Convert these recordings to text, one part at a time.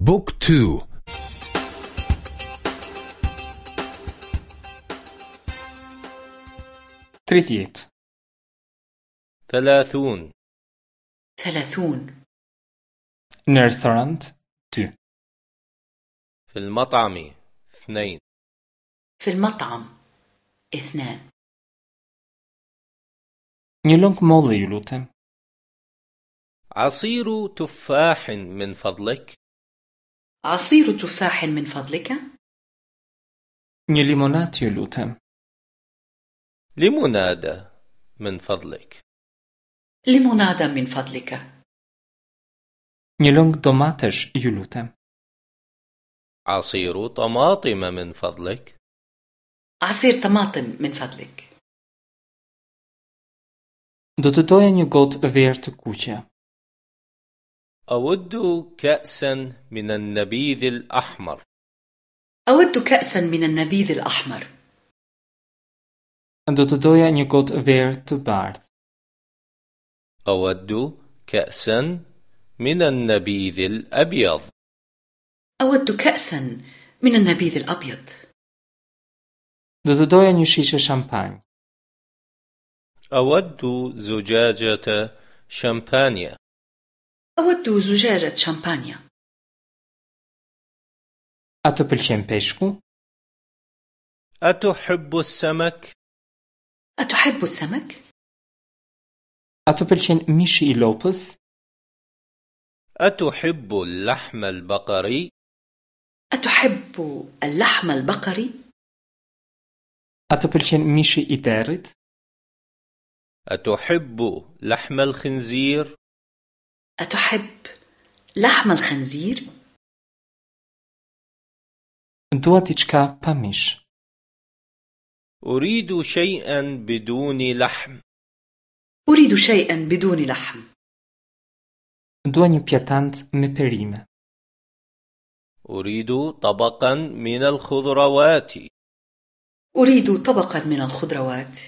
book two. tridhjetë. ثلاثون. ثلاثون. Në restorant dy. في المطعم اثنين. في المطعم اثنان. Një lëng molle ju lutem عصير تفاح من فضلك. عصير تفاح من فضلك؟ ليمونات يلوتم لمنادى من فضلك ليمونادا من فضلك نيلونك دوماتش يلوتم عصير طماطم من فضلك عصير طماطم من فضلك Do një gotë verë të kuqe. أود كأسا من النبيذ الأحمر. أود كأسا من النبيذ الأحمر. Do të doja një gotë verë të bardhë. أود كأسا من النبيذ الأبيض. أود كأسا من النبيذ الأبيض. Do të doja një shishe shampanjë. أود زجاجة شامبانيا. أود زجاجة شامبانيا pëlqen peshku? أتحب السمك؟ أتحب السمك؟ Mishi i lopës? أتحب اللحم البقري؟ أتحب اللحم البقري؟ Mishi i derrit? أتحب لحم الخنزير؟ أتحب لحم الخنزير؟ Pa mish. أريد شيئا بدون لحم أريد شيئا بدون لحم pjatancë me perime. أريد طبقا من الخضروات أريد طبقا من الخضروات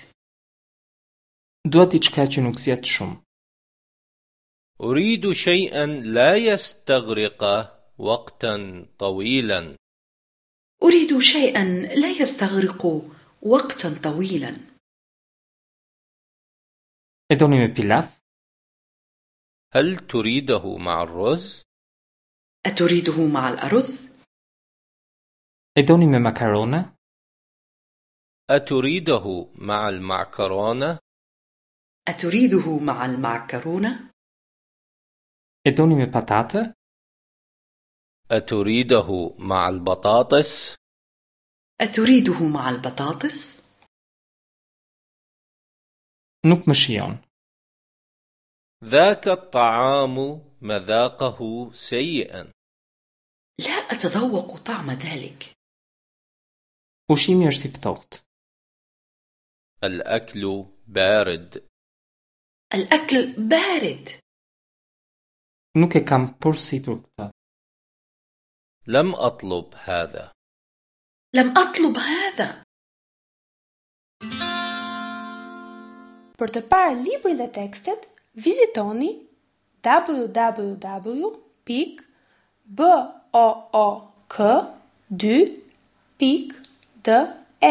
nuk zjet shumë. أريد شيئا لا يستغرق وقتا طويلا أريد شيئا لا يستغرق وقتا طويلا pilaf? هل تريده مع الرز؟ أتريده مع الأرز؟ Makarona? أتريده مع المعكرونة؟ أتريده مع المعكرونة؟ Me patate? أتريده مع البطاطس؟ أتريده مع البطاطس؟ Shijon. ذاك الطعام مذاقه سيئا لا أتذوق طعم ذلك i ftohtë. الأكل بارد الأكل بارد Nuk e kam përsitur këtë. Lem atlub hadha. Lem atlub hadha. Për të parë librin dhe tekstet, vizitoni www.book2.de